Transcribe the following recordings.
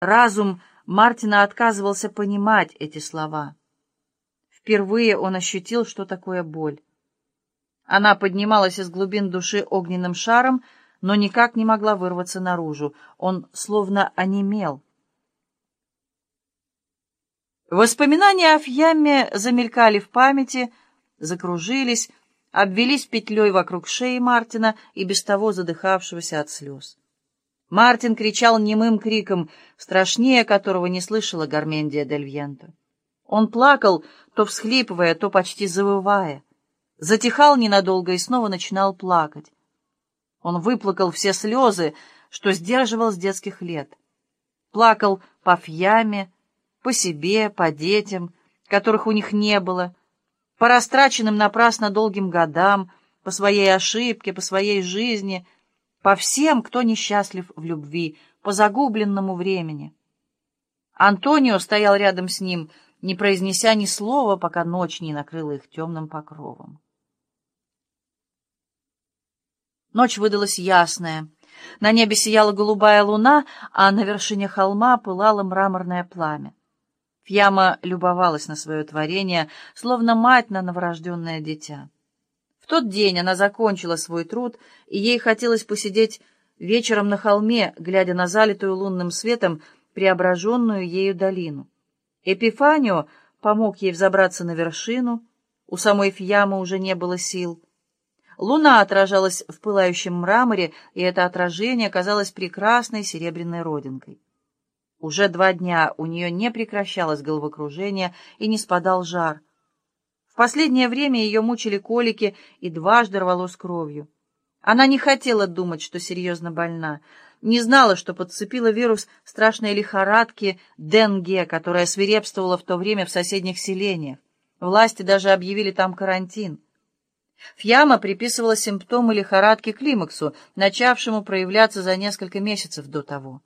Разум Мартина отказывался понимать эти слова. Впервые он ощутил, что такое боль. Она поднималась из глубин души огненным шаром, но никак не могла вырваться наружу. Он словно онемел. Воспоминания о Фьяме замелькали в памяти, закружились, обвелись петлей вокруг шеи Мартина и без того задыхавшегося от слез. Мартин кричал немым криком, страшнее которого не слышала Гармендия дель Вьенто. Он плакал, то всхлипывая, то почти завывая. Затихал ненадолго и снова начинал плакать. Он выплакал все слезы, что сдерживал с детских лет. Плакал по Фьяме, по себе, по детям, которых у них не было, по растраченным напрасно долгим годам, по своей ошибке, по своей жизни, по всем, кто несчастлив в любви, по загубленному времени. Антонио стоял рядом с ним, не произнеся ни слова, пока ночь не накрыла их темным покровом. Ночь выдалась ясная. На небе сияла голубая луна, а на вершине холма пылало мраморное пламя. Фьяма любовалась на свое творение, словно мать на новорожденное дитя. Тот день она закончила свой труд, и ей хотелось посидеть вечером на холме, глядя на залитую лунным светом преображенную ею долину. Эпифанио помог ей взобраться на вершину, у самой Фьямы уже не было сил. Луна отражалась в пылающем мраморе, и это отражение казалось прекрасной серебряной родинкой. Уже два дня у нее не прекращалось головокружение и не спадал жар. Последнее время ее мучили колики и дважды рвалось кровью. Она не хотела думать, что серьезно больна, не знала, что подцепила вирус страшной лихорадки Денге, которая свирепствовала в то время в соседних селениях. Власти даже объявили там карантин. Фьяма приписывала симптомы лихорадки климаксу, начавшему проявляться за несколько месяцев до того.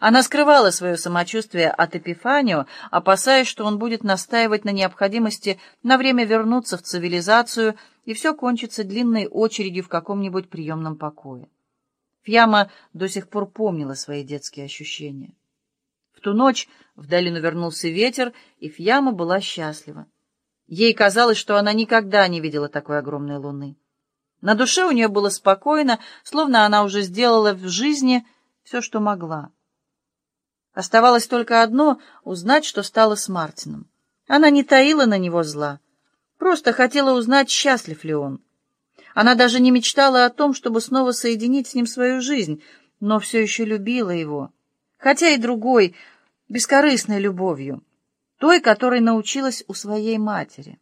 Она скрывала свое самочувствие от Эпифанио, опасаясь, что он будет настаивать на необходимости на время вернуться в цивилизацию, и все кончится длинной очередью в каком-нибудь приемном покое. Фьяма до сих пор помнила свои детские ощущения. В ту ночь в долину вернулся ветер, и Фьяма была счастлива. Ей казалось, что она никогда не видела такой огромной луны. На душе у нее было спокойно, словно она уже сделала в жизни все, что могла. Оставалось только одно — узнать, что стало с Мартином. Она не таила на него зла, просто хотела узнать, счастлив ли он. Она даже не мечтала о том, чтобы снова соединить с ним свою жизнь, но все еще любила его, хотя и другой, бескорыстной любовью, той, которой научилась у своей матери.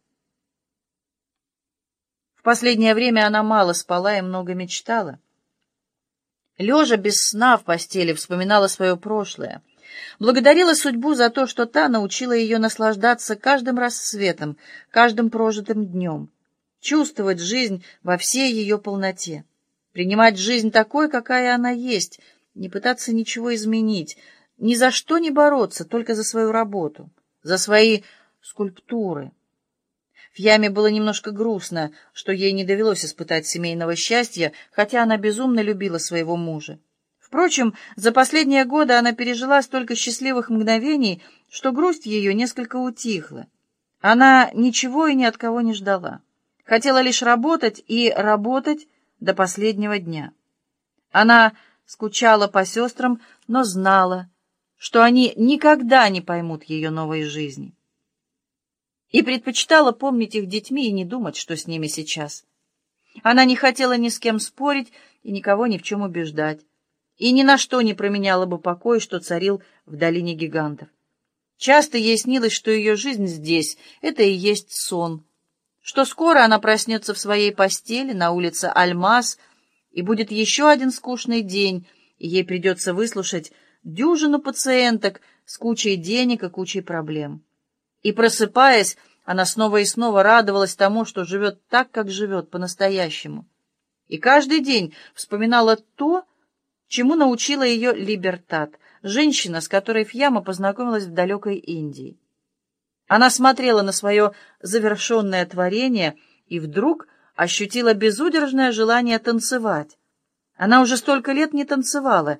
В последнее время она мало спала и много мечтала. Лежа без сна в постели, вспоминала свое прошлое, Благодарила судьбу за то, что та научила ее наслаждаться каждым рассветом, каждым прожитым днем, чувствовать жизнь во всей ее полноте, принимать жизнь такой, какая она есть, не пытаться ничего изменить, ни за что не бороться, только за свою работу, за свои скульптуры. В яме было немножко грустно, что ей не довелось испытать семейного счастья, хотя она безумно любила своего мужа. Впрочем, за последние годы она пережила столько счастливых мгновений, что грусть ее несколько утихла. Она ничего и ни от кого не ждала. Хотела лишь работать и работать до последнего дня. Она скучала по сестрам, но знала, что они никогда не поймут ее новой жизни. И предпочитала помнить их детьми и не думать, что с ними сейчас. Она не хотела ни с кем спорить и никого ни в чем убеждать и ни на что не променяла бы покой, что царил в долине гигантов. Часто ей снилось, что ее жизнь здесь — это и есть сон, что скоро она проснется в своей постели на улице Альмаз, и будет еще один скучный день, и ей придется выслушать дюжину пациенток с кучей денег и кучей проблем. И, просыпаясь, она снова и снова радовалась тому, что живет так, как живет по-настоящему. И каждый день вспоминала то, чему научила ее Либертат, женщина, с которой Фьяма познакомилась в далекой Индии. Она смотрела на свое завершенное творение и вдруг ощутила безудержное желание танцевать. Она уже столько лет не танцевала.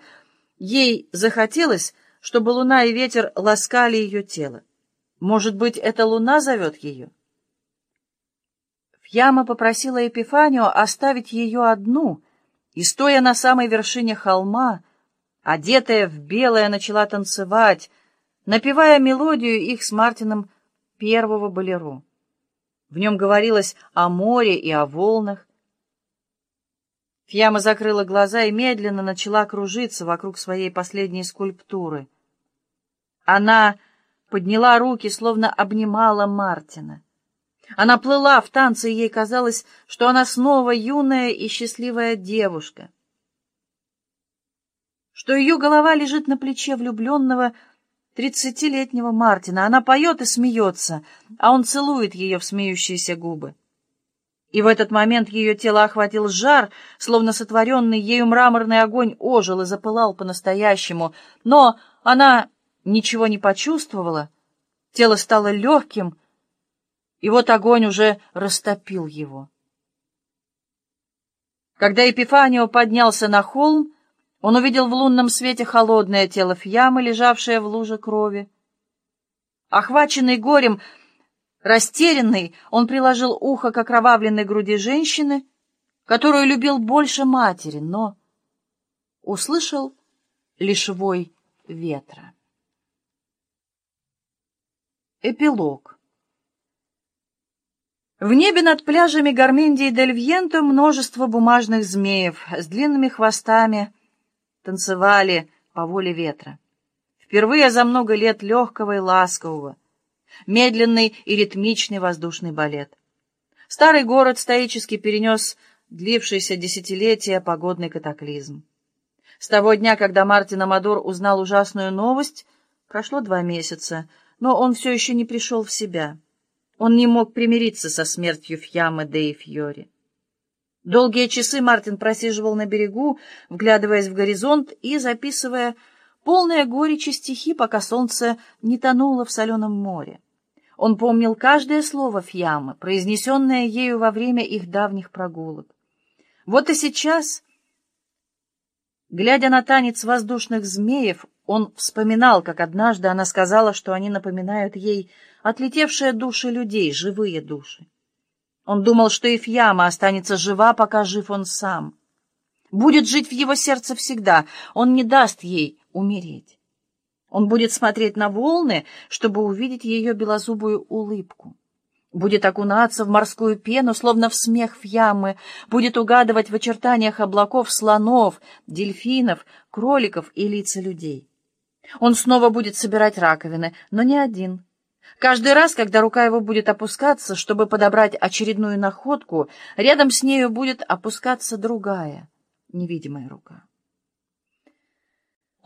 Ей захотелось, чтобы луна и ветер ласкали ее тело. Может быть, эта луна зовет ее? Фьяма попросила Эпифанию оставить ее одну, и, стоя на самой вершине холма, одетая в белое, начала танцевать, напевая мелодию их с Мартином первого болеро. В нем говорилось о море и о волнах. Фьяма закрыла глаза и медленно начала кружиться вокруг своей последней скульптуры. Она подняла руки, словно обнимала Мартина. Она плыла в танце, и ей казалось, что она снова юная и счастливая девушка, что ее голова лежит на плече влюбленного тридцатилетнего Мартина. Она поет и смеется, а он целует ее в смеющиеся губы. И в этот момент ее тело охватил жар, словно сотворенный ею мраморный огонь ожил и запылал по-настоящему. Но она ничего не почувствовала, тело стало легким, и вот огонь уже растопил его. Когда Епифанио поднялся на холм, он увидел в лунном свете холодное тело Фьямы, лежавшее в луже крови. Охваченный горем, растерянный, он приложил ухо к окровавленной груди женщины, которую любил больше матери, но услышал лишь вой ветра. Эпилог В небе над пляжами Гармендии дель Вьенто множество бумажных змеев с длинными хвостами — танцевали по воле ветра. Впервые за много лет легкого и ласкового, медленный и ритмичный воздушный балет. Старый город стоически перенес длившийся десятилетия погодный катаклизм. С того дня, когда Мартин Амадор узнал ужасную новость, прошло два месяца, но он все еще не пришел в себя. Он не мог примириться со смертью Фьямы де Фьори. Долгие часы Мартин просиживал на берегу, вглядываясь в горизонт и записывая полные горечи стихи, пока солнце не тонуло в соленом море. Он помнил каждое слово Фьямы, произнесенное ею во время их давних прогулок. Вот и сейчас, глядя на танец воздушных змеев, он вспоминал, как однажды она сказала, что они напоминают ей отлетевшие души людей, живые души. Он думал, что Ефьяма останется жива, пока жив он сам. Будет жить в его сердце всегда. Он не даст ей умереть. Он будет смотреть на волны, чтобы увидеть ее белозубую улыбку. Будет окунаться в морскую пену, словно в смех в ямы, будет угадывать в очертаниях облаков слонов, дельфинов, кроликов и лица людей. Он снова будет собирать раковины, но не один — Каждый раз, когда рука его будет опускаться, чтобы подобрать очередную находку, рядом с нею будет опускаться другая, невидимая рука.